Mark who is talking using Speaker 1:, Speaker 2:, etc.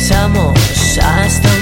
Speaker 1: 車も明日